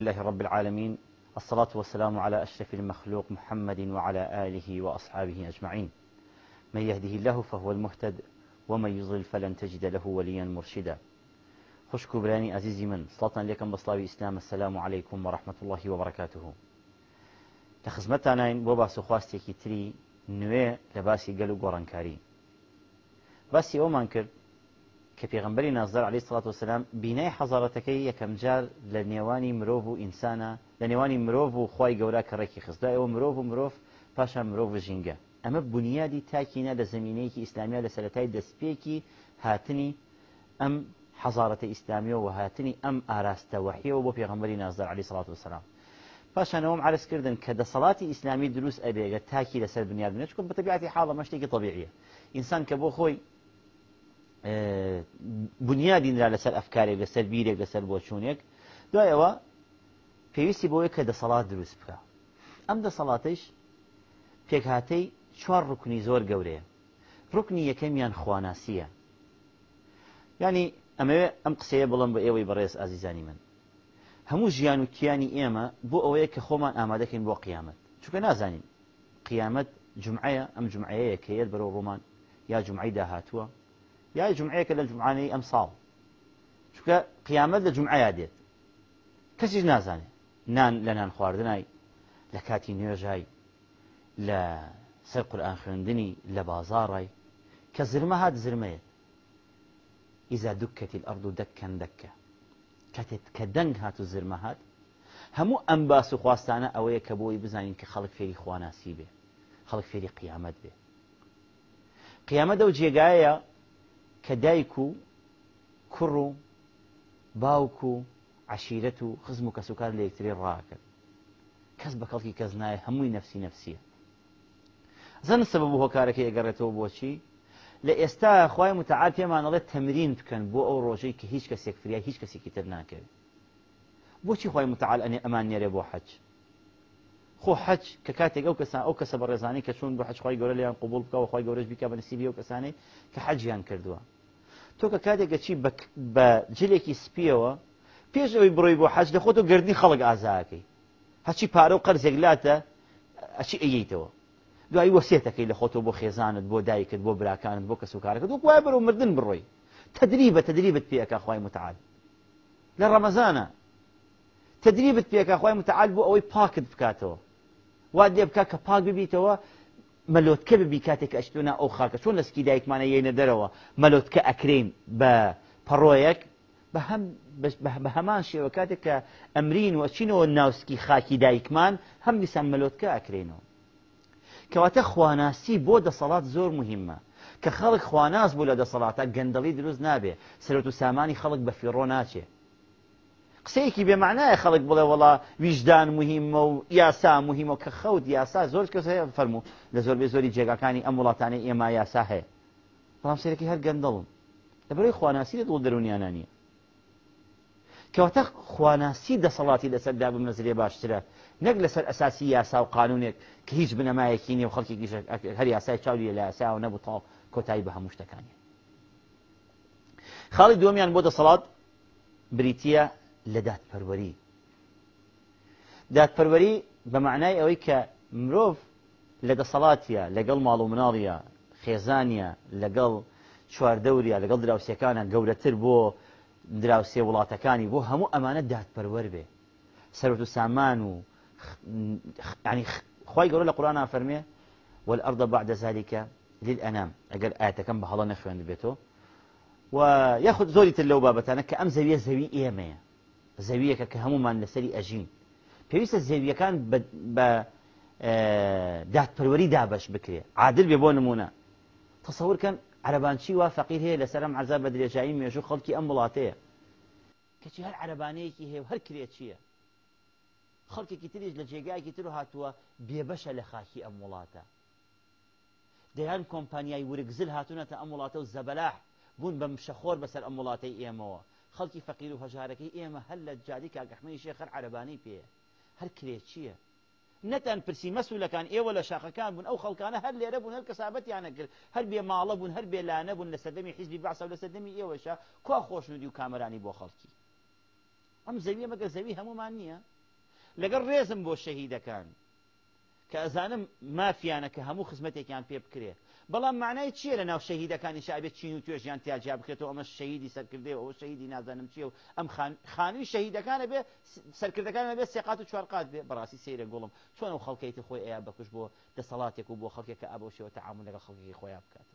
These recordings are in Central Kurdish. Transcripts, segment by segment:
لله رب العالمين الصلاة والسلام على أشرف المخلوق محمد وعلى آله وأصحابه أجمعين من يهده الله فهو المهتد ومن يضل فلن تجد له وليا مرشدا خشكو براني عزيزي من صلاة لكم بصلاوي إسلام السلام عليكم ورحمة الله وبركاته لخزمتنا بۆ باس تري خواستێکی لباسي قلو لە باسي گەل و كفي غنبري نازدر عليه الصلاة والسلام بناي حضارتكي كم جار لنيواني مروفو إنسانا لنيواني مروفو خواي قورا كراكي خصدا ايو مروفو مروف باشا مروفو جنجا اما بنيادي تاكينا لزمينيكي إسلامية لسلتاي دسبيكي هاتني ام حضارت إسلامية وهاتني ام آراست وحيو بو في غنبري نازدر عليه الصلاة والسلام باشا نوم عرس كردن كده صلاة إسلامي دروس أبيغة تاكي لسل بنياد بنياد بطبيعة حالة مشتكي طبيعية إنسان كبو خوي بنیا دیندرا لەسەر ئەفکارێک لەسەر بیرێک لەسەر بۆچوونێک دوایەوە پێویستی بۆیە کە دەسەڵات دروست بکە ئەم دەسەڵاتش پێکهاتەی چوار ڕکنی زۆر گەورەیە ڕکنی یەکەمیان خواناسیە ینی ئەمەوێ ئەم قسەیە بڵم بە ئێوەی بەڕێز ئازیزانی من هەموو ژیان و کیانی ئێمە بۆ ئەوەیە کە خۆمان ئامادەکەین بۆ قیامەت چونکە نازانین قیامەت جمعەیە ئەم جمعەیە کەیت بەرەو ڕۆمان یا جمعی داهاتووە یا جمعەیەکە لە جمعانەی ئەم ساڵ چکە قیامەت لە جمعیا دێت کەسیش نازانێت نان لە نان خواردنای لە کاتی نوێژای لە سەر قورآان خوێندنی لە بازاڕای کە زرمە هات زرمەیە ئیزا دوکەتی ئەرد و دەکەن دەکە کاتێت کە دەنگ هات و زرمە هات هەموو ئەم باس و خواستانە ئەوەیە کە بۆی بزانین کە خەڵک فێری خواناسی بێ خەڵک فێری قیامەت بێ قیامەت ئەو جێگایە کە دایک و کوڕ و باوک و عشیرەت و خزم و کەسوکار لە یەکتری ڕاکرد کەس بە کەڵکی کەس نایە هەمووی نفسی نفسیە زەن سبب هۆکارەکە ئەگەڕێتەوە بۆچی لە ئێستا خی متعات پێمانەڵێت تەمرین بکەن بۆ ئەو ڕۆژەی کە هیچ کەسێک فریا هیچ کەسێکی تر ناکەوێت بۆچی خی متعال ئەنێ ئەمان نێرێ بۆ حەج خۆ حەج کە کاتێک ئەو کەسان ئەو کەسە بە ڕێزانانی کە چون بە حەجخوای گەورە لیان قوبول بکە و خی گەورەش بیکە بەنسیبی ئەو کەسانی کە حەجیان کردووە تو تۆکە کاتێک گەچی بە جلێکی سپیەوە پێش ئەوی بڕۆی بۆ حەج لە خۆ تۆ گردی خەڵک ئازاکەی هەچی پارە و قەرزێک لاتە ئەچی ئەیتەوە دوایی وەسێتەکەی لە خۆتۆ بۆ خێزانت بۆ دایکت بۆ براکانت بۆ کەس و کارەکەت وەک وای بەرە و مردن بڕۆی تدریبە تدریبت پێەکە خی متعال لە ڕەمەزانە تدریبت پێەکە خی متعال بۆ ئەوەی پاکت بکاتەوە وا دێ بکە پاک ببیتەوە مەلۆتکە ببی کاتێک ئەشتونا ئەو خاکە چۆن لەسکی دایکمانە یەنە دەرەوە مەلۆتکە ئەکرین بە پەڕۆیەک بە هەمان شێوە کاتێک کە ئەمرین وەچینەوە ناوسکی خاکی دایکمان هەم دیسان مەلۆتکە ئەکرێنەوە کەواتە خواناسی بۆ دەسەڵات زۆر مهمە کە خەڵک خواناس بوو لە دەسەڵاتە گەندەڵی دروست نابێ سرەت و سامانی خەڵک بە فیڕۆ ناچێت قسەیەکی بێمانایە خەڵک بڵێ وڵا ویژدان مهمە و یاسا مهمە کە خەوت یاسا زۆر کەس فەرمو لە زۆر بێ زۆری جێگاکانی ئەم وڵاتانی ئێمە یاسا هەیە بەڵام سێرەکی هەر گەندەڵم لەبەرەی خواناسی لە دڵ دەرونیانە نیە کەواتە خواناسی دەسەڵاتی لەسەردا بم نەزرێ باشترە نەک لەسەر ئەساسی یاسا و قانونێک کە هیچ بنەمایەکی نیە و خەڵکی هەر یاسای چاویە لە یاسا و نەبوو تاڵ کۆتایی بە هەموو شتەکانی خاڵی دومیان بۆ دەسەڵات بریتە لە دادپەروەری دادپەروەری بە معنای ئەوەی کە مرۆڤ لە دەسەڵاتیە لەگەڵ ماڵ و مناڵیە خێزانە لەگەڵ چواردەوریا لەگەڵ دراوسەکانە گەورەتر بۆ دراوسێ وڵاتەکانی بۆ هەموو ئەمانە دادپەروەر بێ سەرەت و سامان و ینی خی گەورە لە قورآنا والأرض بعد ذلك للأنام أجل آياتكم بحضن أخوان بيتو ويأخذ زوري تلو بابتانا كأم زوية زوي إيمية زەویەکە کە هەمومان لەسەری ئەژین پێویستە زەویەکان بە دادپەروەری دابش بکرێ عادل بێ بۆ نمونە تەسەورکەن عربانچی وا فەقیر هەیە لەسەرم عزا بە درێژایی مێژوو خەڵکی ئەم وڵاتەیە کەچی هەر عربانەیەکی هەیە هەر کرێ چییە خەڵکێکی تریش لە جێگایکی تر و هاتووە بێبەشە لە خاکی ئەم وڵاتە دەیان کۆمپانیای ورگزل هاتوونەتە ئەم وڵاتە و زەبەلاح بوون بە مشەخۆر بەسەر ئەم وڵاتی ئێمەوە خەڵکی فەقیر و هەژارەکەی ئێمە هەل لە جادی کاگەحمەی شێخەر عربانی پێ هەر کرێت چییە نەتەن پرسی مەسوولەکان ئێوە لە شاخەکان بوون ئەو خەڵکانە هەر لێرە بوون هەر کەسابەتیانە کرد هەر بێ ماڵە بوون هەر بێ لا نەبوون لە سەدەمی حیزبی باسە لە سەدەمی ئێوەشا کوا خۆشنودی و کامرانی بۆ خەڵکی ئەم زەویە مەگە زەوی هەمومان نییە لەگەر ڕێزم بۆ شەهیدەکان کە ئەزانم مافیانە کە هەموو خزمەتێکیان پێ بکرێت بەڵام معنای چییە لە ناو شەهیدەکانی شعبێت چین و توێژیان تیاجیا بکرێتەوە ئەمە شەهیدی سەرکردێ ئەو شەهیدی نازانم چیە و ئەم خانووی شەهیدەکانە بێ سەرکردەکانە بێ سێقات و چوارقات بێ بەڕاستی سیرە گوڵم چۆن ئەو خەڵکەیتی خۆی ئەیە بەکوش بۆ دەسەڵاتێک و بۆ خەڵکێکە ئابوشەوە تەعاون لەگە خەڵکی خۆیان بکات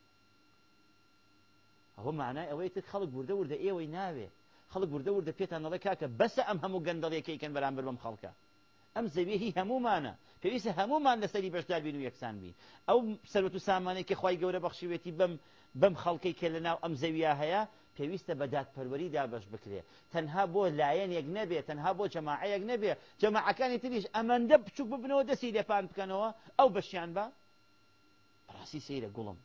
ئەوە معنای ئەوەی تر خەڵک وردە وردە ئێوەی ناوێ خەڵک وردە وردە پێتان نڵێ کاکە بەسە ئەم هەموو گەندەڵێکیکەن بەرامبەر بەم خەڵکە ئەم زەوی هی هەمومانە پێویستە هەمومان لەسەری بەشدار بین و یەکسان بین ئەو سەرەت و سامانێکی خی گەورە بەخشیوێتی بەم بەم خەڵکی کە لەناو ئەم زەویا هەیە پێویستە بەدات پەروەری دابش بکرێ تەنها بۆ لایەنێک نەبێت تەنها بۆ جەماعەیەک نەبێ جەماعەکانی تریش ئەمەندە بچوک ببنەوە دەسی لێپان بکەنەوە ئەو بەشیان بە ڕاستی سەیرە گوڵم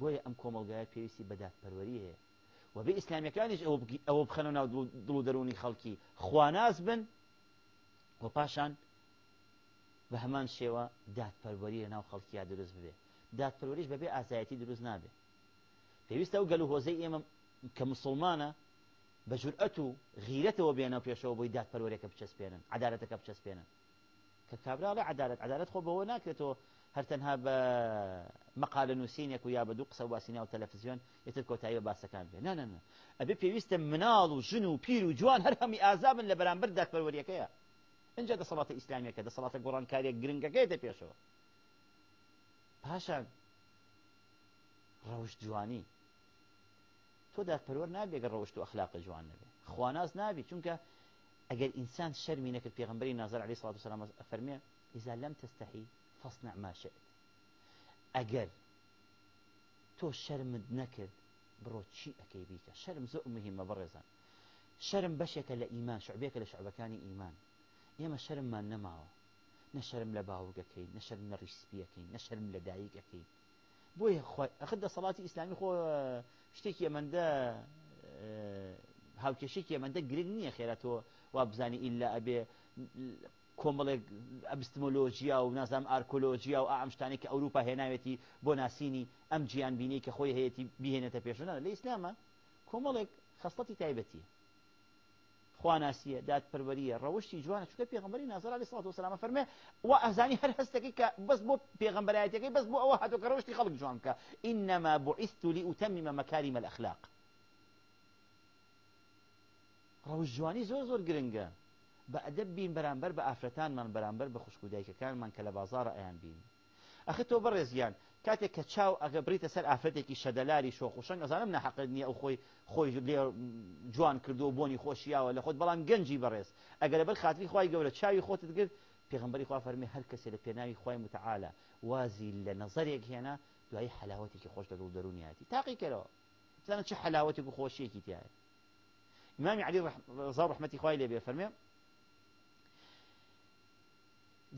بۆیە ئەم کۆمەلگایە پێویستی بەدات پەروەری هەیە و بە ئیسلامیەکانیش ئەوە بخەنەوە ناو دڵ و دەرونی خەڵکی خواناز بن و پاشان بە هەمان شێوە دادپەروەری لە ناو خەڵکییا دروست ببێ دادپەروەریش بەبێ ئازایەتی دروست نابێ پێویستە ئەو گەل و هۆزەی ئێمە کە مسلمانە بە جورئەت و غیرەتەوە بێنە پێشەوە بۆی دادپەروەرێکە بچەسپێنن عدالەتەکە بچەسپێنن کە کابراڵە عدالت عدالت خۆ بەوە ناکرێتەوە هەرتەنها بە مەقالە نووسینێک و یا بە دوو قسە واسینا و تەلەفزیۆن یتر کۆتایی بە باسەکان بێ نانەنە ئەبێ پێویستە مناڵ و ژن و پیر و جوان هەر هەمی ئازابن لە بەرامبەر دادپەروەریەکەیە اینجا دەسەڵاتی ئیسلامیەکە دەسەڵاتە صلاه گرنگەکەی كاريه جرينجا پاشان ڕەوش جوانی تۆ دادپەروەر نابێگە ڕەوشت و ئەخلاق جوان نەبێ خواناز نابی چونکە ئەگەر ئینسان شەرمی نەکرد پێغمبەری نازر علی سڵات وسلام فەرمێ ئیزا لەم تەستەحی فەصنع ما شئت تستحي فاصنع ما شئت بڕۆ چی ئەەکەی بیکە شەرم زۆر مهمە شرم شەرم بەشێکە لە ئیمان شعبێکە لە شعبەکانی ايمان ئێمە شەرممان نەماوە نەشەرم لە باوگەکەی نەشەرم لە ڕیسپیەکەین نەشەرم لە دایکەکەین بۆی ئەخدە سەڵاتی ئیسلامی خۆ شتێکی ئەمەندە هاوکێشێکی ئەمەندە گرنگ نییە خێراتەوە وا بزانانی ئللا ئەبێ کۆمەڵێک ئەبستمۆلۆژیا و نازام ئارکۆلۆژیا و ئامشتانی کە ئەوروپا هێناوێتی بۆ ناسینی ئەم گیان بینی کە خۆی هەیەی بهێنێتە پێشنە لە ئیسلامە کۆمەڵێک خەستەتی تایبەتی خواناسیە دادپەروەریە ڕەوشی جوانە چکە پیغمبری نظر علی و سلام فرمه و ئەزانی هەر هەستێکی بس بو بۆ بس بو بۆ ئەوە هاتوکە ڕەوشی خلق جوان که ئینەما بۆئیست لی ئوتەمیمە مەکاری مەلەخلاق ڕەوش جوانی زور زور گرنگە با ادب بین بەرامبەر بە ئافرەتانمان بەرامبەر که خوشکودایکەکانمان من لە بازار ایان بین ئەخ تۆ بەڕێزیان کاتێک کە چاو ئەگە بریتە سەر ئافرەتێکی شەدەلاری شۆخوشنگ ئەزانم نەحقت نییە ئەو خۆی خۆی لێ جوان کردو بۆنی خۆشییاوە لە خود بەڵام گەنجی بەڕێز ئەگەر بەر خاتری خی گەورە چاوی خۆتت گرت پێغمبەری خوا فەرمی هەر کەسێ لە پێناوی خی متعاالە وازی لە نظرێک هێنا دوایی حلاوەتێکی خۆش لەگەڵ دەرونیاتی تاقی کەرەوە زانە چه حلاوەتێک و خۆشیەکی تایە ئمامی علی ڕزا ڕحمەتی خی لێ بێ فەرمێ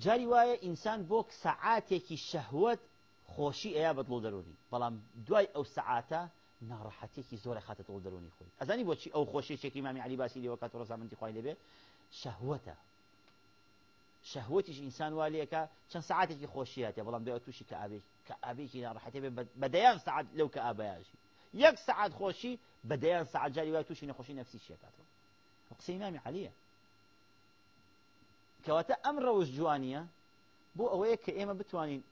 جاری وایە ئینسان بۆ سەعاتێکی شەهوت خۆشی ئەیە بەدڵ دەرونی بەڵام دوای ئەو سعاتە ناڕەحەتێکی زۆر خاتە دڵ دەرونی خۆی ئەزانی بۆچی ئەو خۆشیێکی مامی علی باسی لەوە کات ڕزامەندی خخوای لەبێ شەهوەتە شەهوتیش ئینسان والەکە چەند سعاتێکی خۆشیاتێ بەڵام دوای تووشی کە ئابێ کە ئابێکی ناڕەحەتێ بەدەیان سعات لەو کە ئابیاژی یەک سعات خۆشی بەدەیان سعجاری وای تووشی نەخۆشی نفسی شکاتەوە قسەی مامی علیە کەواتە ئەم ڕەوش جوانیە بۆ ئەوەیە کە ئێمە بتوانین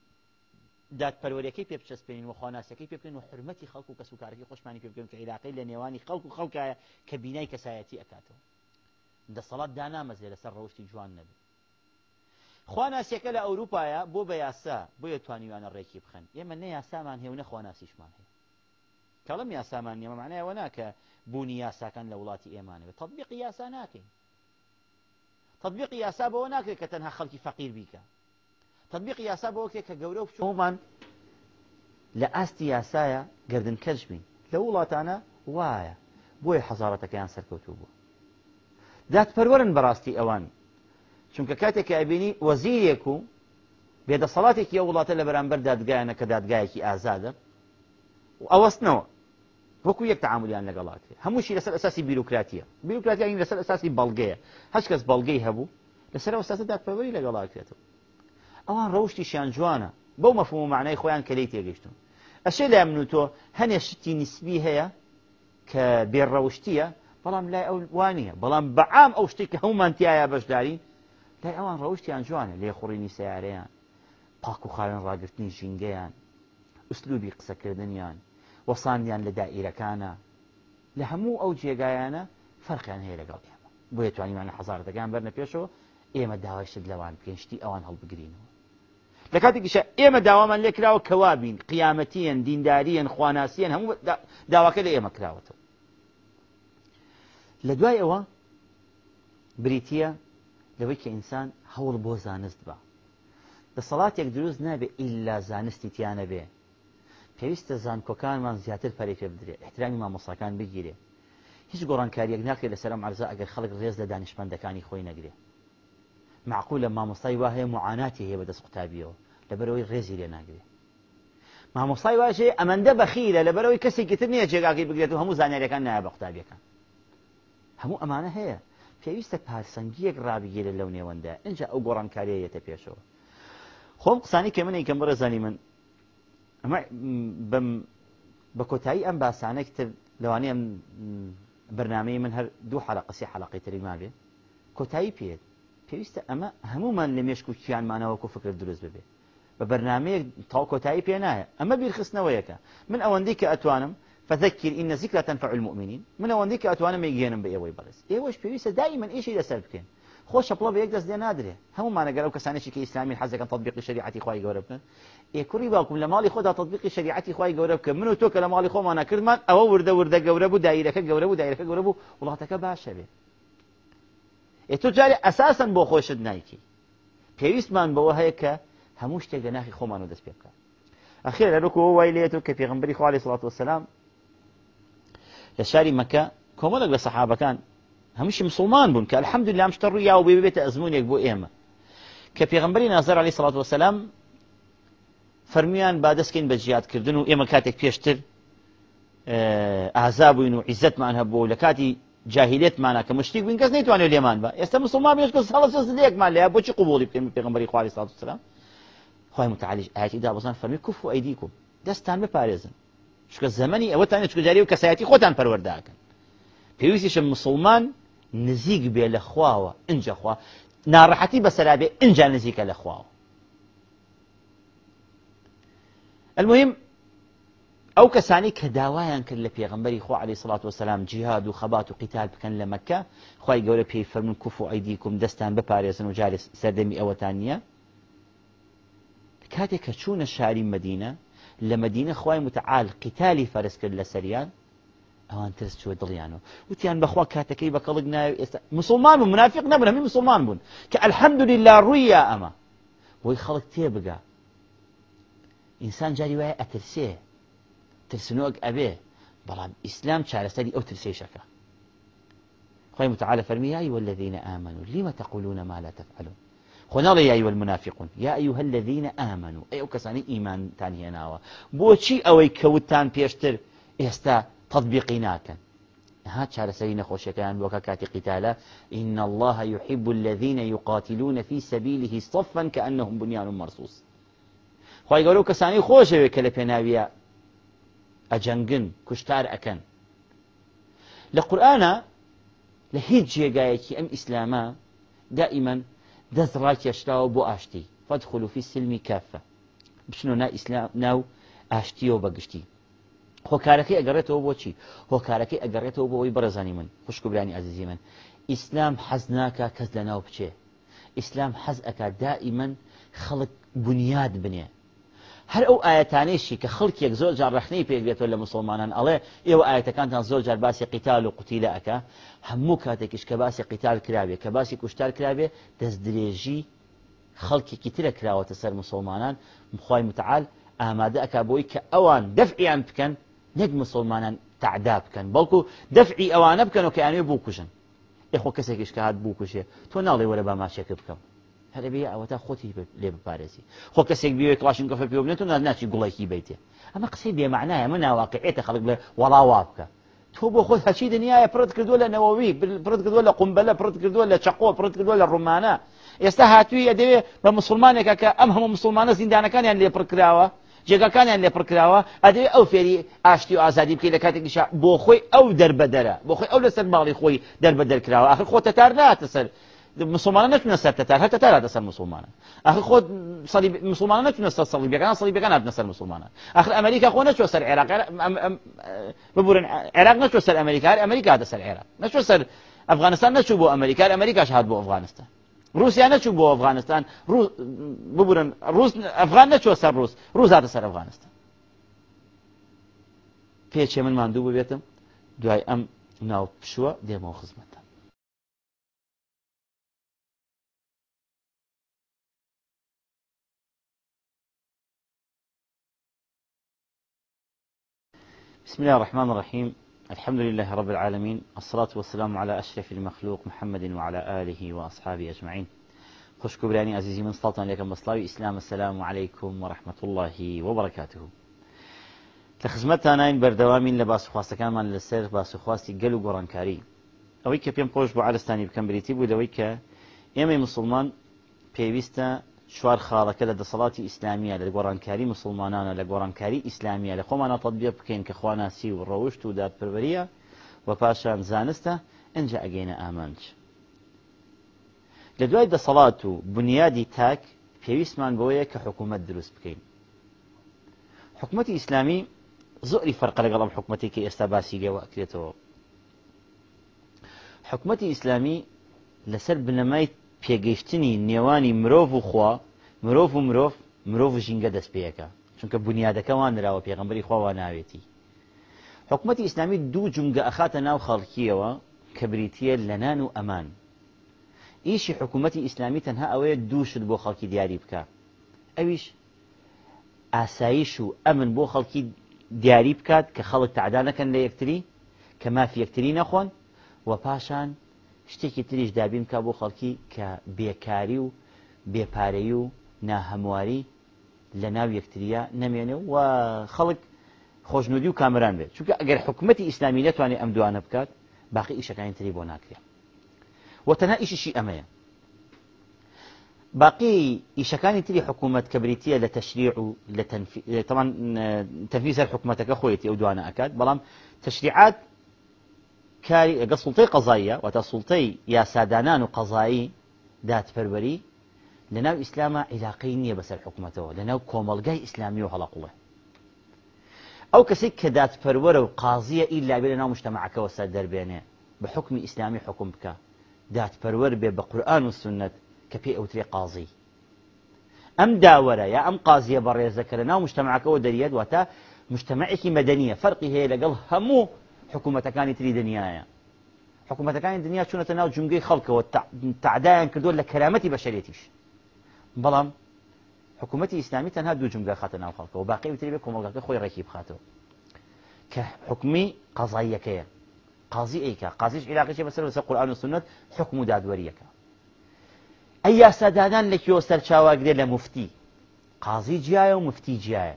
دادپەروەریەکەی پێ بچەسپێنین و خۆناسەکەی پێبکەن و حرمەتی خەڵکو کە سوکارەکەی خۆشمانی پێبکەن کە عیراقی لە نێوانی خەڵکو و خەڵکایە کە بینای کەسایەتی ئەکاتەوە دەسەڵات دانامەزێ لەسەر ڕۆشتی جوان نەبێت خواناسیەکە لە ئەوروپایە بۆ بە یاسا بۆ یەتوانیوانە ڕێکی بخەن ئێمە نە یاسامان هێونە خواناسیشمان هەیە کەڵم یاسامان نیێمە معنایەوە ناکە بوونی یاساکان لە وڵاتی ئێمانەوە تطببیقی یاسا ناکەین تطببیقی یاسا بەوە ناکرێت کە تەنها خەڵکی فەقیر بیکە تطببیق یاسا بۆ وەکتێک کە گەورە بچۆمان لە ئاستی یاسایە گردن کەش بین لە وڵاتانە وایە بۆیە حەزارەتەکەیان سەرکەوتو بوو دادپەروەرن بەڕاستی ئەوان چونکە کاتێک ئەبینی وەزیرێک و بێدەسەڵاتێکی ئەو وڵاتە لە بەرامبەر دادگایەنە کە دادگایەکی ئازادە و ئەوەستنەوە وەکو یەک تعاملیان لەگەڵاتی هەمووشی لەسەر ئەساسی بیرروکراتیە بیرروکراتی لەسەر ئەساسی بەڵگەیە هەچ کەس بەڵگەی هەبوو لەسەر ئەو ساسە دادپەروەری لەگەڵاکرێتەوە ئەوان ڕەوشتیشیان جوانە بەو مەفهوم معنای خۆیان کەلی تێگەشتون ئەشێ لای من و تۆ هەنێ شتی نسبی هەیە کە بێڕەوشتیە بەڵام لای ئەو وانە بەڵام بەعام ئەو شتێک کە هەومانتیایە بەشدارین لای ئەوان ڕەوشتیان جوانە لێ خوڕینی سیارەیان پاک و خاوێن ڕاگررتنی ژینگەیان ئوسلوبی قسەکردنیان وەسانیان لە دائیرەکانە لە هەموو ئەو جێگایانە فەرقیان هەیە لەگەڵ ئێمە بۆ توانیمانە حزار دەگان بەرنە پێشەوە ئێمە داوای شت لەوان پێشتی ئەوان هەڵبگرینەوە لە کاتێکیشە ئێمە داوامان لێکراوە کەوابین قیامەتیەن دینداریەن خواناسیەن هەموو داواکە لە ئێمە کراوەتەوە لە دوای ئەوە بریتە لەوەی کە ئینسان هەوڵ بۆ زانست بە دەسەڵاتێک دروست نابێ ئللا زانستی تیانە بێ پێویستە زانکۆکانمان زیاتر پەرێکێ بدرێ احترامی مامۆساکان بگیرێ هیچ گۆڕانکاریەک ناکرێت لەسەر ئەم عرزە ئەگەر خەڵک ڕێز لە دانیشمەندەکانی خۆی نەگرێت معقول لە مامۆستای وا هەیە معاناتی هەیە بەدەست قوتابیەوە لەبەرەوەی ڕێزی لێ ناگرێت مامۆستای واشێ ئەمەندە بەخیرە لەبەرەوەی کەسێکی تر نییە جێگاکی بگرێت و هەموو زانانیەکان نایە بە قوتابیەکان هەموو ئەمانە هەیە پێویستە پاسەنگیەک ڕابگیرە لەو نێوەندە ئەجا ئەو گۆڕانکاریەتە پێشەوە خۆم قسانی کە منێککەم بەرەزانی من بە کۆتایی ئەم باسانێک تر لەوانەیە برنامەی من هەر دوو حەلقسی حەلقی تریما بێ کۆتایی پێێت پێویستە ئەمە هەمومان لە مێشکوچیان مانەوەکو فکر دروست ببێ بە بەرنمەیەک تاوکۆتایی اما نایە ئەمە بیرخستنەوە من ئەوەندەی کە ئەتوانم فذكر إن ذكرى تنفع المؤمنين من أوان ديك أتوانا ميجينم بإيوي برس إيوش بيويسة دائما إيش إذا سربكين خوش بلا بيك دس دين أدري هم ما نقرأ كسانش كي إسلامي الحزة كان تطبيق شريعة إخوائي قوربنا اي كوري باكم لما لي خدها تطبيق شريعة إخوائي قوربك منو توك لما لي خو ما أنا كرمان أو وردة وردة قوربو دائرة كقوربو دائرة كقوربو والله تك باشا ی تۆ جارێ ئەساسن بۆ خۆشت نایکی پێویستمان بەوە هەیە کە که هموش لە ناخی خۆمان و دەست پێ بکە ئەخیر لەرکەوە وای لێت و کە پێغمبری خوالی سڵات وسلام لە لشاری مکه کۆمەڵک لصحابه کن هەمیشی مسلمان بوون کە الحەمدو لام شتە ڕووی یاو بێبێتە ئەزمونێک بۆ ئێمە کە پێغمبەری نازەر علی سڵات وسلام فرمیان با دەستکەین بجیاد کردن و ایمه کاتێک پیشتر اعزاب اه، و عزت هەبوو بو لکاتی جاهلێتمانە کە مشتی بین کەس نتوانێت لێمان بە ئێستا مسلمان بێش کە ساڵ لێکمان لە بۆچی قوبڵی پێم پێغمبەری خوای سا سلام خی متعالیش ئاتی دابزان فەرمی کوف و ئەیدیکم دەستان بپارێزن شکە زمانی ئەوەتان چکجاری و کەسایەتی خۆتان پەروەرداکەن پێویستیشە مسلمان نزیک بێ لە خواوە اینجا خوا ناڕەحەتی بەسەرابێ اینجا نزیکە لە خواوە المهم او کەسانی کە داوایان کرد لە پێغمبەری خو علی سڵات وسلام جیهاد و خەبات و قیتال بکەن لە مەکە خی گەورە پێی فەرمون کوف و ئەیدیکم دەستان بپارێزن و جارێ سەردەمی ئەوەتان نیە کاتێک کە چوونە شاری مدینە لە مدینە خی متعاال قیتالی فەرز کرد لە سەریان ئەوان مسلمان و منافق نەبن مسلمان بون كالحمد لله لا اما ئەمە بۆی خەڵک تێبگا ئینسان جاری وایە أبي ترسنۆک ئەبێ أو ترسي شكا ئەو متعالى فرمي يا أيها الذين آمنوا لما تقولون ما لا تفعلون خۆناڵی يا أيها المنافقون يا أيها الذين آمنوا أي أكساني إيمان تاني ناوا بوشي أوي كوتان بيشتر إستا ناکەن ها چارەسەری نەخۆشیەکەیان وەکە کاتی قتالا إن الله يحب الذين يقاتلون في سبيله صفا كأنهم بنيان مرصوص خی گەورە و خوشة خۆشەوێ کە ئەجەنگن کوشتار ئەەکەن لە قورآە لە هیچ جێگایەکی ئەم ئیسلامە دائیمەن دەست ڕاکێشراوە بۆ ئاشتی فەت خلوفی سلمی کافە بچنۆ نا ئیسلام ناو ئاشتیەوە بەگشتی هۆکارەکەی ئەگەڕێتەوە بۆچی هۆکارەکەی ئەگەڕێتەوە بۆ ئەوی بەرەزانی من خوشکبرانی عزیزی من ئیسلام حەز ناکە کەس لە ناو بچێ ئیسلام حەز ئەکا دائیمەن خەڵک بنیاد بنێ هەر ئەو ئاەتانێشی کە خەڵکێک زۆر جاڕخنەی پێگرێتەوە لە مسلمانان ئەڵێ ئێوە ئاەتەکانتان زۆر جار باسی قیتال و قوتی لە ئەەکە هەموو کاتێکیش کە باسی قیتال کراوێ کە باسی کوشتار کراوێ دەست درێژی خەڵکێکی ترە کراوەتە سەر مسلمانان مخوای متعال ئامادە ئەکبووی کە ئەوان دەفعیان بکەن نەک مسلمانان تعدا بکەن بەڵکو دەفعی ئەوانە بکەن و کەیانێ بووکوژن یخۆ کەسێکیش کە هاات بووکوژێ تۆ ناڵی وەرە با ماچێکە بکەم تا خودی لب پارسی هەرە بێ ئەوەتا خۆتی لێ بپارێزی خۆ کەسێک بێ کلاشن گفە پێ بنێتون ناچی گوڵێکی بیتێ ئەمە قسەی بێمعنایە من خلق بله بڵێ وەڵاوا بکە تۆ بۆ خۆت هەچی دنیای پرت کرد ولی نوایی پرت کرد ولی قمبەلە پرت کرد ولی چاقو پرت کرد کردووە لە ڕوومانە ئێستا هاتووی ئەدەوێ که مسلمانێکە کە ئەم هەموو مسلمانە زیندانەکانیان لێ پڕکراوە جێگەکانیان لێ پڕکراوە ئەدەوێ ئەو فێری ئاشتی و آزادی که ئازادی بکەیت لە کاتێکیش بۆ خۆی ئەو دەربەدەرە بۆ خۆی ئەو لەسەر ماڵی خۆی آخر خود تر نه تسر مسلمان مسلمانان سر تتر تتر دەسەر مسلمانە ئەخر خۆ مسلمانە نتونستە سەڵیبەکان سەڵیبەکان بنەسەر مسلمانە ئەخر ئەمریکا خۆ نەچوە سەر عێراق ببورن عێراق نەچوە سەر ئەمریکار ئەمریکا دەسەر سر افغانستان سەر ئەفغانستان نەچوو بۆ آمریکا شهاد هات افغانستان روسیه رووسیا نەچوو بۆ ئەفغانستان ببورن روس افغان ئەفغان نەچوە روس ڕوس ڕووزاتە سەر ئەفغانستان پێچێ من ماندوو ببێتم دوای ئەم ناو پشووە دێمەوە خزمەت بسم الله الرحمن الرحيم الحمد لله رب العالمين الصلاة والسلام على أشرف المخلوق محمد وعلى آله وأصحابه أجمعين خوش كبراني عزيزي من سلطان لكم بصلاوي إسلام السلام عليكم ورحمة الله وبركاته لە خزمەتانین بەردەوامین لباس باسوخواستەکانمان لەسەر للسير باس و قلو ئەوەی کە پێم بيام قوش عرستانی بکەم بریتی بوو لەوەی کە مسلمان پێویستە چوار خاڵەکە لە دەسەڵاتی ئیسلامیە لە گۆڕانکاری مسلمانانە لە گۆڕانکاری ئیسلامیە لە خۆمانە تەبیە بکەین کە خواناسی و ڕەوشت و دادپەروەریە و پاشان زانستە ئەجا ئەگەینە ئامانج. لە دوای دەسەڵات و بنیادی تاک پێویستمان بۆیە کە حکوومەت دروست بکەین. حکوومەتی ئیسلامی زۆری فەرق لەگەڵم حکوومەتی کە ئێستا باسی لێەوە ئەکرێتەوە. حکوومەتی ئیسلامی لەسەر بنەمای پێگەیشتنی نێوانی مرۆڤ و خوا مرۆڤ و مرۆڤ مرۆڤ ژینگە دەست پێەکە چونکە بنیادەکەوان نراوە پێغمبەری خواوە ناوێتی حکوومەتی ئیسلامی دوو جونگە ئەخاتە ناو خەڵکیەوە کە بریتە لە نان و ئەمان ئیشی حکوومەتی ئیسلامی تەنها ئەوەیە دووشت بۆ خەڵکی دیاری بکە ئەویش ئاسایش و ئەمن بۆ خەڵکی دیاری بکات کە خەڵک تعدانەکەن لە یەکتری کە مافی یەکتری نەخۆن و پاشان شتێکی تریش دابین کا بۆ خەڵکی کە بێکاری و بێپارەی و ناهەمواری لە ناو یەکتریە نەمێنێ و خەڵک خۆشنودی و کامران بێت چونکە ئەگەر حکوومەتتی ئیسلامی نتوانێت ئەم دوانە بکات باقی ئیشەکانی تری بۆ ناکرێ وەتەنا ئیشیشی ئەمەیە باقی ئیشەکانی تری حکوومەت کە بریتە لە تەشریع و لە تەنفیزەر حکوومەتەکە خۆیەتی ئەو دوانە ئەکات بەڵام تەشریعات کاری ئەگە سڵتەی قەزاییە و تا سڵتەی یاسادانان و قەزایی دادپەروەری لەناو ئیسلامە عیلاقی نییە بەسەر حکوومەتەوە لەناو کۆمەلگای ئیسلامی و هەڵەقڵێ ئەو کەسی کە دادپەروەرە و قازیە ئیللا بێ لەناو مشتتەماعەکەەوە سەر دەربێنێ بە حکمی ئیسلامی حکم بکە دادپەروەر بێ بە قورآن و سنت کە پێی ئەوترێ قازی ئەم داوەرە یا ئەم قازیە بەڕێزەکە لە ناو مشتتەماعەکەەوە دەریێت واتە مشتتەمەعێکی مەدەنیە فەرقی هەیە لەگەڵ هەموو حكومه تری دنیاە حکوومەتەکانی دنیا چونەتە ناو جونگەی خەڵکەوە تعدایان کردووە لە کەرامەتی بەشەرێتیش بەڵام حکوومەتی ئیسلامی تەنها دوو جونگە خاتە ناو خەڵکەوە باقی وتری بێ کۆمەڵگەکە خۆی ڕێکی بخاتەوە کە حکمی قەزاییەکەیە قازی ئەیکە قازیش عراقیشە بەسەر لەسەر قورآن و سنت حکم و دادوەریەکە ئەی یاسادادان لەکیۆ سەرچاواگرێ لە مفتی قازی جیایە و مفتی جیایە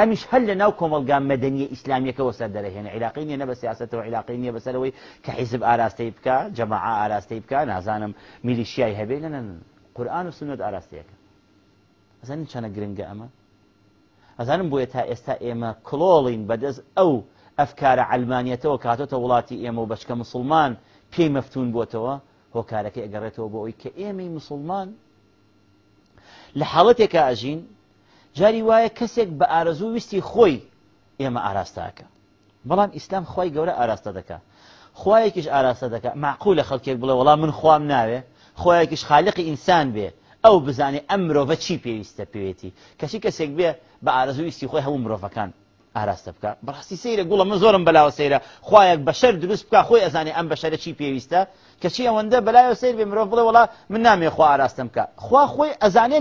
ئەمیش هەل لە ناو کۆمەلگان مدنيه اسلاميه سەر دەرەهێنە عراقی نیە بە سیاستەوە عراقی نیە بەسەرەوەی کە حیزب ئاراستەی جماعه جەماع ئاراستەی بکە نازانم میلیشیای هەبێ لەنەن قران و سنت ئاراستەیەەکە ئەزانین چەنە اما ئەمە ئەزانم بۆیە تا ئێستا ئێمە کلۆڵین بەدەست ئەو ئەفکارە ئەلمانیەتەوە کاتۆتە وڵاتی ئێمە و بەشکە مسلمان پێی مەفتون بۆتەوە هۆکارەکەی ئەگەڕێتەوە بۆ ئەوی کە ئێمەی مسلمان لە حاڵەتێکە جاری وایە کەسێک بە ئارەزوو ویستی خۆی ئێمە ئاراستاکە بەڵام ئیسلام خی گەورە ئاراستە دەکە خوایەکیش ئاراستە دەکە معقول لە خەڵکێک بڵێ وڵام من خوام ناوێ خۆیەکیش خالقی ئینسان بێ ئەو بزانێ ئەم مرۆڤە چی پێویستە پێوێتی کەسی کەسێک بێ بە ئارەزوو ویستی خۆی هەموو مرۆڤەکان ئاراستە بکە بەڕاستی سەیرە گوڵە من زۆرم بەلاوە سەیرە خوایەک بەشەر دروست بکە خۆی ئەزانێ ئەم بەشەرە چی پێویستە کەچی ئەوەندە بەلایە سیر بێ مرۆڤ بڵێ وڵا من نامێ خوا ئاراستە بکە خوا خۆی ئەزانێ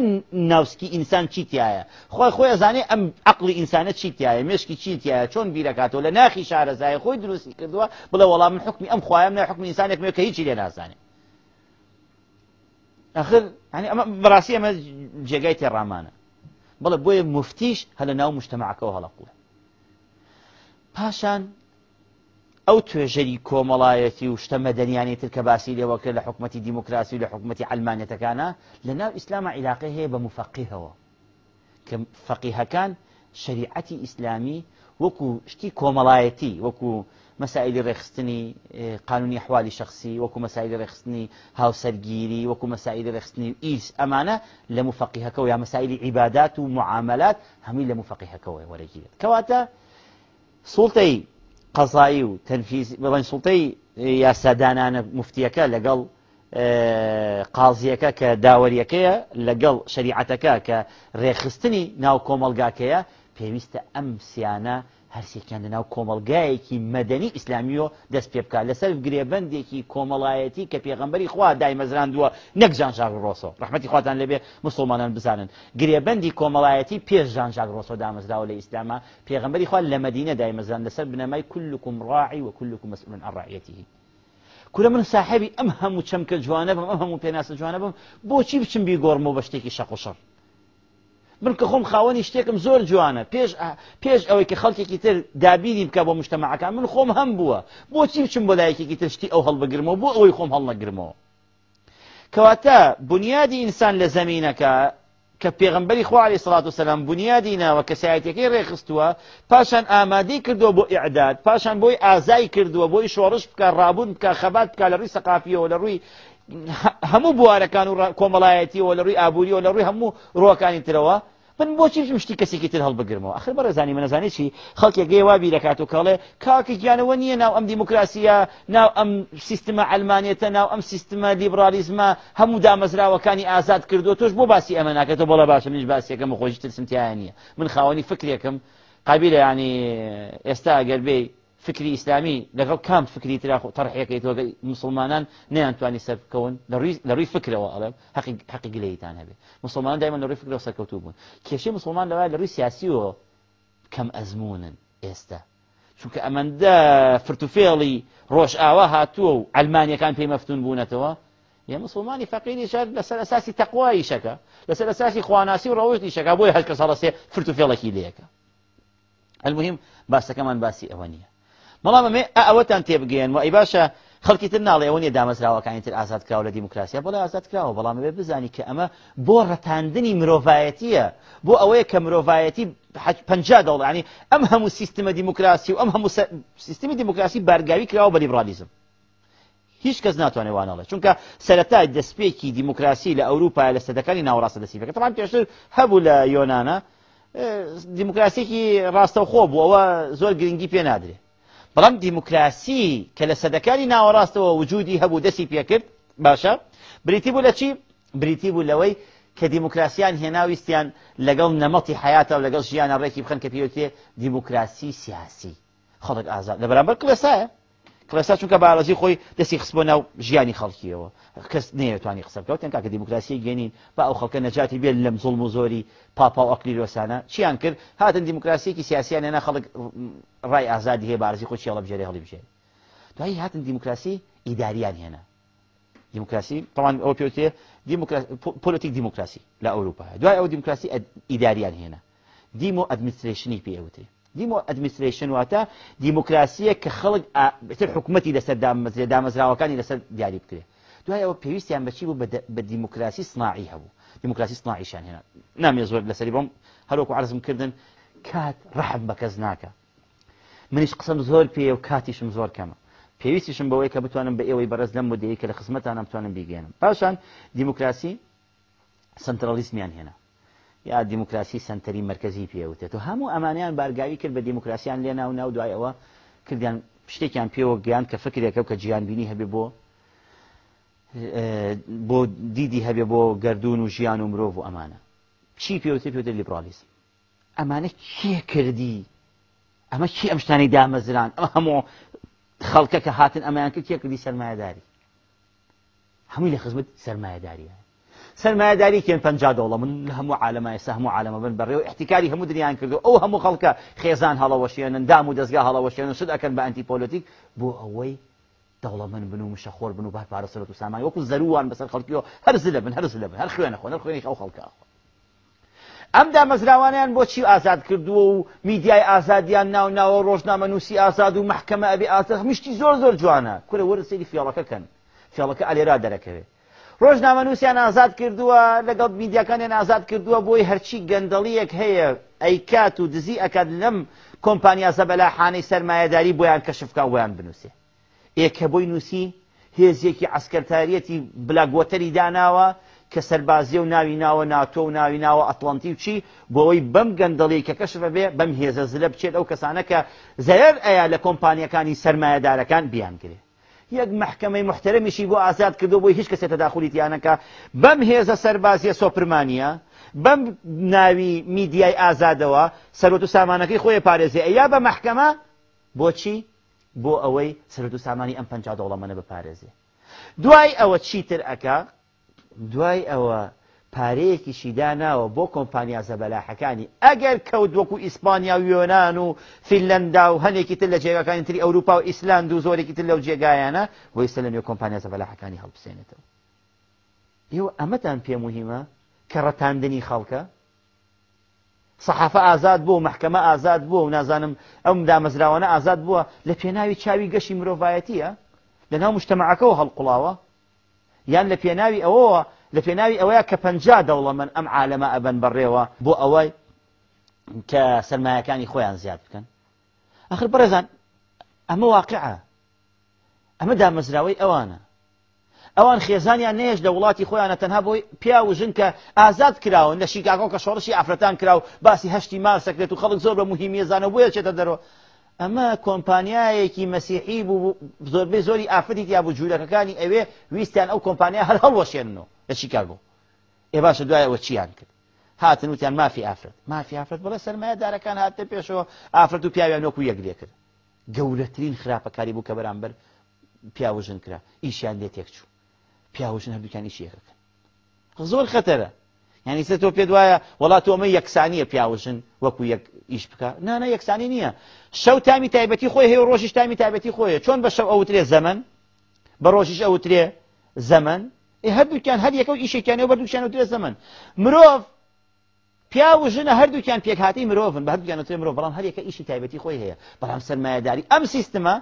ناوسکی ئینسان چیتیایە خۆی خۆی ئەزانێ ئەم عقلی ئینسانە چیتیایە مشکی چیتیایە چۆن بیرەکاتەوە لە ناخی شارەزایە خۆی دروستی کردووە بڵێ وڵام من حکمی ئەم خخوایم نای حکمی ئینسانێک مێ کە هیچی لێ نازانێت ئەخر ینی ئەمە بەڕاستی ئەمە جێگای تێڕامانە بڵێ بۆیە مفتیش هەلە ناو مشتتەماعەکەەوە هەڵەقوە پاشان او توێژەری کوملایتی و شتە مەدەنیانی ترکە باسی لێەوە کرد لە حکوومەتی دیموکراسی و لە تکانه لنا اسلام علاقه ئیسلامە عیلاقی هەیە بە مفەقیهەوە کە فەقیهەکان شریعەتی ئیسلامی وەکو شتی کۆمەڵایەتی وەکو مسائل ڕێخستنی اه، قانونی حوالی شخصی وەکو مسائل ڕێخستنی هاوسەرگیری وەکو مەسائلی ڕێخستنی مسائل ئیس ئەمانە لە مفەقیهەکە و یا مسائل عبادات و معاملات هەمی لە مفەقیهەکەەوەی وەرەگیرێت کەواتە سوڵتەی قەزایی و تەنفیز بڵێن سوڵتەی یاسادانانە مفتیەکە لەگەڵ قازیەکە کە داوەریەکەیە لەگەڵ شریعەتەکە کە ڕێخستنی ناو کۆمەلگاکەیە پێویستە ئەم سیانە هەرسێکیان لەناو کۆمەلگایەکی مەدەنی ئیسلامیۆ دەست پێ بکە لەسەر گرێبندێکی کۆمەڵایەتی کە پێغمبەری خوا دایمەزراندووە نەک ژانژار ڕۆسۆ ڕحمەتی خواتان لەبێ مسلمانان بزانن گرێبندی کۆمەڵایەتی پێش ژانژار ڕۆسۆ دامەزراوە لە ئیسلامە پێغمبەری خوا لە مدینە دایمەزران لەسەر بنەمای کلکم ڕاعی و کلکم مەسئولن عن رعیەتیهی کورە من ساحبی ئەم هەموو چەمکە جوانە بم ئەم هەموو پێناسە جوانە بم بۆچی بچم بیگۆڕمەوە بە شتێکی شەقوشەڕ من کە خۆم خاوەنی شتێکم زۆر جوانە پێش پێش ئەوەی کە خەڵکێکی تر دابینی بکە بۆ مشتتەماعەکان من خۆم هەم بووە بۆچی بچم بۆ لایەکێکی تشتی ئەو هەڵبگرمەوە بۆ ئەوەی خۆم هەڵنەگرمەوە کەواتە بنیادی ئینسان لە زمینینەکە کە پێغمبەری خوارێ سڵات و سەسلام بنیادینەوە کە سایەتەکەی ڕێخستووە پاشان ئامادەی کردووە بۆ ئعداد پاشان بۆی ئازای کردووە بۆی شۆڕش بکە ڕابون بکە خەبات بکە لە ڕووی سەقافیەوە لە ڕووی هەموو بوارەکان و کۆمەڵایەتیەوە لە ڕووی ئابوووریەوە لە ڕووی هەموو ڕۆکانی ترەوە من بۆچی شتی کەسێکی تر هەڵبگرمەوە ئەخر بەرەزانانی منەزانانی چی خەڵکی گەێوابی دەکات و کاڵێ کاکی گیانەوە نییە ناو ئەم دیموکراسیە ناو ئەم سیستمە ئەلمانێتە ناو ئەم سیستمە لیبرالیزمە هەموو دامەزراوەکانی ئازاد کردو تۆش بۆ باسی ئەمە ناکەێتە بەڵە باشە منش باسیەکەم خۆشی تر سنتیان نیە من خاوەنی فکرێکم قابلە ینی ئێستا ئەگەر بێ فكري إسلامي لقال كام فكري تراخو طرحية كي توقع مسلمان نيان تواني سب كون لروي فكرة وقالب حقي, حقي قليه تانها بي مسلمان دائما لروي فكرة وصر كوتوبون كيشي مسلمان لواي لروي سياسي و كم أزمون إستا شو أمن دا فرتوفيلي روش آوه هاتو علمانيا كان في مفتون بونتوا يا مسلماني فقيري شاد لسال أساسي تقوى إيشكا لسال أساسي خواناسي وروش إيشكا بوي هكا صار سي فرتوفيلي كي ليكا المهم بس كمان باسي أوانيا بەڵام ئەمێ ئەوەتان تێبگەێن و ئەی باشە خەڵکی تر ناڵێ ئەوە نیە دامەزراوەکانی تر ئازاد کراوە لە دیموکراسیە بەڵی ئازاد کراوە بەڵام بێ بزانی کە ئەمە بۆ ڕەتاندنی مرۆڤایەتیە بۆ ئەوەیە کە مرۆڤایەتی پنج دەڵانی ئەم هەموو سیستمە دیموکراسی و ئەم هەموو سیستمی دیموکراسی بەرگاوی کراوە بە لیبرالیزم هیچ کەس ناتوانێت وانەڵێ چونکە سەرەتا دەستپێکی دیموکراسی لە ئەوروپای لە سەدەکانی ناوەڕاستە دەسیبەکە تەمان پێشتر هەبوو لە یۆناە دیموکراسیەکی ڕاستەوخۆ بوو ئەوە زۆر گرنگی پێ نادرێت بەڵام دیموکراسی کە لە سەدەکانی ناوەڕاستەوە وجودی هەبوو دەسی پێکرد باشە بریتی بوو لە چی بریتی بوو لەوەی کە دیموکراسیان هێناویستیان لەگەڵ نەمەتی حیاتە و لەگەڵ ژیانە ڕێکی بخەن کە پێوتێ دیموکراسی سیاسی خەڵک ئازاد لە بەرامبەر کلسایە کلسا چونکە باڵەزی خۆی دەستی خستبۆ ناو ژیانی خەڵکیەوە کەس نێتوانی قسەکەوت تەنکە کە دیموکراسی گەنین با ئەو خەڵکە نەجاتی بێت لەم زڵ و زۆری پاپا و ئەقلیلۆسانە چیان کرد هاتن دیموکراسیەکی سیاسیان نە خەڵک ڕای ئازادی هەیە بارزی خۆی چێڵە بژێری هەڵی بژێت دوایی هاتن دیموکراسی ئیداریان هێنا دیموکراسی تەوان ئەو پێوتێ پۆلتیک دیموکراسی لە ئەوروپا دوای ئەو دیموکراسی ئیداریان هێنا دیمۆ ئەدمیستریشنی پێوتێ دیمۆ ئەدمیستریشن واتە دیموکراسیە کە خەڵک بتر حکوومەتی لەسەر دامەزیە دامەزراوەکانی لەسەر دیاری بکرێت دوای ئەوە پێویستیان بەچی بوو بە دیموکراسی سناعی هەبوو دیموکراسی سناعیشان هێنا نامێ زۆر لەسەری بۆم هەروکو عرزم کردن کات ڕحب بە کەس ناکە منیش قسم زۆر پێ و کاتیشم زۆر کەمە پێویستیشم بەوەی کە بتوانم بە ئێوەی بەرز لەم مدەیە کە لە خزمەتانم توانم بیگەێنم پاشان دیموکراسی سنترالیسمیان هێنا یا دیموکراسی سنتەری مرکزی پێوتێت و هەموو ئەمانیان بارگاوی کرد بە دیموکراسیان لێ ناو ناو دوایەوە کردیان شتێکیان پێوە گیان کە فکرێکە کە گیانبینی هەبێ بۆ بۆ دیدی هەبێ بۆ گردون و ژیان و مرۆڤ و ئەمانە چی پێوتێ پێوتە لیبرالیزم ئەمانە کێ کردی ئەمە چی ئەم شتانی دامەزران ئەمە هەموو خەڵکە کە هاتن ئەمایان کرد کێ کردی سەرمایهداری هەمووی لە خزمەت سەرمایهداریە ما سەرمایە داریکیان پ دۆڵە من هەموو عالمای سەمو عالمە بن بڕێ و احتیکاری هەموو دنیایان کردو ئەو هەموو خەڵکە خێزان هەڵەوەشیێنن دام و دەستگا هەڵەوەشیێنن شت ئەەکەن بە ئەنتی پۆلتیک بو ئەوەی دەوڵە من بن و مشەخۆر بن و با پارەسەرەت و سامان وەکو زەروان هر خەڵکیەوە هەرز لە بن هەرز لە بن هەر خوێنە خۆن خوێنی ام خەڵکە ئەمدا مەزراوانیان بۆچی آزاد کردووە و میدیای آزادیان ناو ناو ڕۆژنامە نووسی آزاد و محکمه محکەمە آزاد ئازاد زور زور زۆر جوانە کورە وەرە سری فیاڵەکەکەن فیاڵەکە را دەرەکەوێت ڕۆژنامە نووسیان ئازاد کردووە لەگەڵ میدیەکانیان ئازاد کردووە بۆی هەرچی گەندەڵیەک هەیە ئەیکات و دزی ئەکات لەم کۆمپانیاسە بەلا حانەی سەرمایەداری بۆیان کەشفکە ویان بنووسێ ئێکە بۆی نووسی هێزیەکی ئەسکەرتاریەتی بلاگوۆتەری داناوە کە سەربازیە و ناوی ناوە ناتۆ و ناوی ناوە ئەتلانتی و چی بۆەوەی بەم گەندەڵی کە کەشفە بێ بەم هێزە زلە بچێت ئەو کەسانە کە زەر ئەیە لە کۆمپانیەکانی سەرمایەدارەکان بیان کرێت یەک محکمەی محترمیشی بۆ ئازاد کردو بۆی هیچ کەسێتە داخولیتیانەکە بەم هێزە سەربازیە سۆپرمانە بەم ناوی میدیای ئازادەوە سەرۆ و سامانەکەی خۆی پارێزی ئەیا بە محکمە بۆچی بۆ ئەوەی سەرۆ و سامانی ئەم پ دەوڵەمەە بپارێزی دوای ئەوە چیتر ئەکا دوای ئەوە پارەیەکیشی داناوە بۆ کۆمپانیا زەبەلاحەکانی ئەگەر کەوت وەکو ئیسپانیا و یۆناان و فیلەندا و هەنێکی تر لە جێگەکانی تری ئەوروپا و ئیسلاند و زۆرێکی تر لەو جێگایانە بۆ ئیسە لە نوێ کۆمپانیا زەبەلاحەکانی هەڵبسێنێتەوە ئێوە ئەمەتان پێ مهمە کە ڕەتاندنی خەڵکە سەحافە ئازاد بوو محکەمە ئازاد بووە و نازانم ئەم دامەزراوانە ئازاد بووە لە پێناوی چاوی گەشی مرۆڤایەتیە لەناو مشتتەمەعەکەەوە هەڵقڵاوە یان لە پێناوی ئەوەوە لە پێناوی ئەوەیە کە پ دەوڵە من ئەم عالەمە ئەبەن بەڕێوە بۆ ئەوەی کە سەرمایەکانی خۆیان زیاد بکەن ئەخر بەرەزان ئەمە واقعە ئەمە دامەزراوەی ئەوانە ئەوان خێزانیان نێژ لە وڵاتی خۆیانە تەنها بۆی پیا و ژن کە ئازاد کراون لە شیگاگۆ کە شۆڕشی ئافرەتان کرا و باسی هەشتی مارسەکرێت و خەڵک زۆر بە مهمیێزانە بۆیە چێتە دەرەوە ئەمە کۆمپانیایەکی مەسیحی بوو زۆربەی زۆری ئافرەتی یا بوو جوولەکەەکانی ئەوێ ویستیان ئەو کۆمپانیا هەر هەڵوەشێنەوە لە چی کار بوو ئێ باشە دوایەوە چیان کرد هاتن وتیان مافی ئافرەت مافی ئافرەت بەڵە سەرمایە دارەکان هاتە پێشەوە ئافرەت و پیاویان وەکو یەکرێ کرد گەورەترین خراپەکاری بوو کە بەرامبەر پیاوژن کرا ئیشیان دێت تێک چوو پیاوژن هەردووکانی شیەکەکەن زۆر خەتەرە یعنی سە تۆ پێت وایە وڵات تۆمە یەکسانیە پیاوژن وەکو ئیش بکە نانە یەکسانی نییە شەو تامی تایبەتی خۆی هەیە و ڕۆژیش تامی تایبەتی خۆیە چۆن بە شەو ئەوترێ زەمن بە ڕۆژیش ئەوترێ زەمن هەردووکیان هەر یەکە ئیشێکیان بەردووکیان وترێ زەمن مرۆڤ پیاوژنە هەردووکیان پێکهاتی مرۆڤن بە هەردووکیان وترێ مرۆڤ بەڵام هەر یەکە ئیشی تایبەتی خۆی هەیە بەڵام سەرمایەداری ئەم سیستمە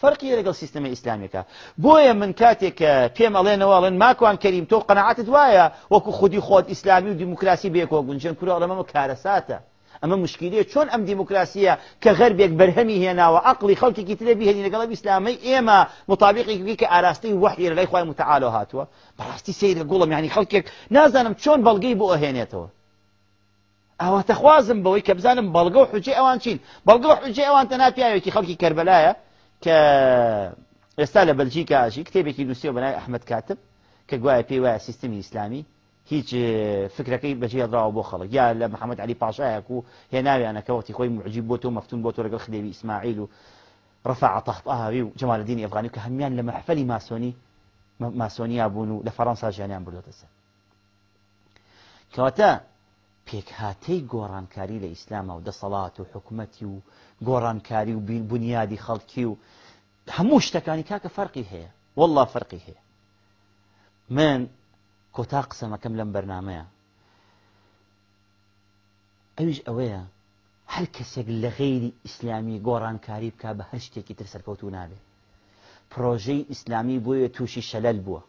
فەرقی لەگەڵ سیستمی ئیسلامیەکە بۆیە من کاتێک کە پێم ئەڵێنەوەڵێن ماکوان کەریم تۆ قەنەعاتت وایە وەکو خودی خۆت ئیسلامی و دیموکراسی بێکۆ گونجن کوراڵەمەمە کارەساتە ئەمە مشکلەیە چۆن ئەم دیموکراسیە کە غەربێک بەرهەمی هێناوە عقلی خەڵکیکی ترێ بهێنی لەگەڵ ئیسلامی ئێمە مطابقێکی کە ئاراستەی وحی لە لای خخوای متعاالۆ هاتووە بەڕاستی سیرە گوڵم ینی خەڵکێک نازانم چۆن بەڵگەی بۆ ئەهێنێتەوە ئەوەتەخوازم بەوەی کە بزانم بەڵگە و حجێ ئەوان چین بەڵگە و حجێ ئەوان تەنا پیاوێکی خەڵکی کەربەلایە که استاد بلژیک آجی کتابی که نوشته بەلای احمد کاتب کە گوایە پێی وایە سیستمی ئیسلامی هیچ اه، فکرەکەی بەجێدراوە و خەڵک یا لە محەممەد علی پاشایەک و یه نامی آن که وقتی مەفتون بۆ بود و مفتون بود و رجل ڕفع اسماعیل و رفع طحط آهی و جمال دینی جمالدینی ئەفغانی کە هەمیان لە ماسونی ماسۆنی ماسۆنیا بوون و لە فەەنسا ژیانیان که وقتا کەواتە پێکهاتەی کاری ل اسلام و دەسەڵات و حکمتی و گۆڕانکاری و بنیادی خەڵکی و هەموو شتەکانی کاکە فەرقی هەیە والله فەرقی هەیە من کۆتا قسەمەکەم لەم بەرنمەیە ئەویش ئەوەیە هەر کەسێک لە غێری ئیسلامی گۆڕانکاری بکە بە هەر شتێکی تر سەرکەوتو نابێت پرۆژەی ئیسلامی بۆیە تووشی شەلەل بووە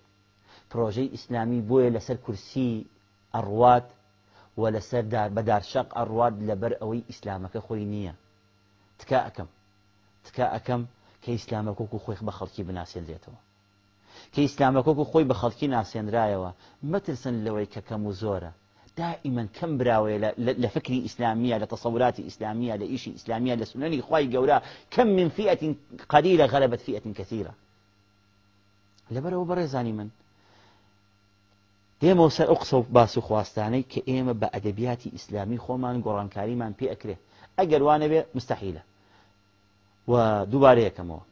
پرۆژەی ئیسلامی بۆیە لەسەر کورسی ئەڕوات و لەسەر بەدارشق ئەڕوات لەبەر ئەوەی ئیسلامەکە خۆی نییە تکا ئەەکەم تکا ئەەکەم کە ئیسلامەکۆک كوكو خوي بە خەڵکی بناسیێنرێتەوە کە ئیسلامەکۆک كوكو خوي بە خەڵکی ناسێنرایەوە مەترسن لەوەی کە کەم دائما كم براوي لفكري إسلامية لتصورات إسلامية لإيشي إسلامية لسنن خوي جورا كم من فئة قليلة غلبت فئة كثيرة لبرا زاني من دێمە سر اقصى باسو و باس و خواستانەی کە ئێمە بە ئەدەبیاتی ئیسلامی خۆمان گۆڕانکاریمان پێ ئەکرێ ئەگەر وانەبێ و دووبارە یەکەمەوە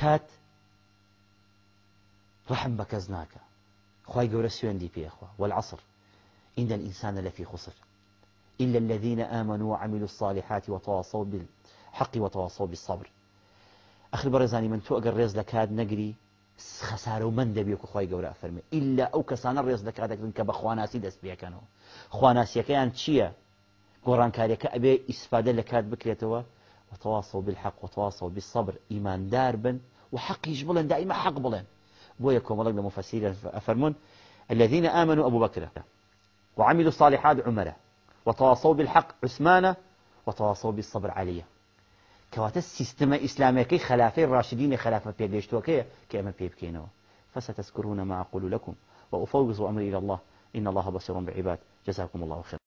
کات ڕحم بە کەس ناکە خی گەورە سوێندی پێخوا والعصر إن الإنسان لفي خسر إلا الذين آمنوا وعملوا الصالحات وتواصوا بالحق وتواصوا بالصبر اخر برزاني من تو أقر ريز لكاد نقري خسارة ومن دبيك خواي قورا أفرمي إلا أو كسان الريز لكاد كبخوانا كبخواناسي دست بيكانو خوانا كيان تشيا قران كاريك أبي إسفاد لكاد بكريتوا وتواصوا بالحق وتواصوا بالصبر إيمان دار بن وحقيش دائما حق حەق بڵێن بۆیە کۆمەڵک لە الذين آمنوا أبو بكر وعملوا الصالحات عمر وتواصوا بالحق عثمان وتواصوا بالصبر علي كواتە سیستمە ئیسلامەکەی كي خلافه خلافە خلافة کە ئەمە پێ بکەینەوە فستذكرون ما أقول لكم وأفوض أمري إلى الله إن الله بصير بعباد جزاكم الله خير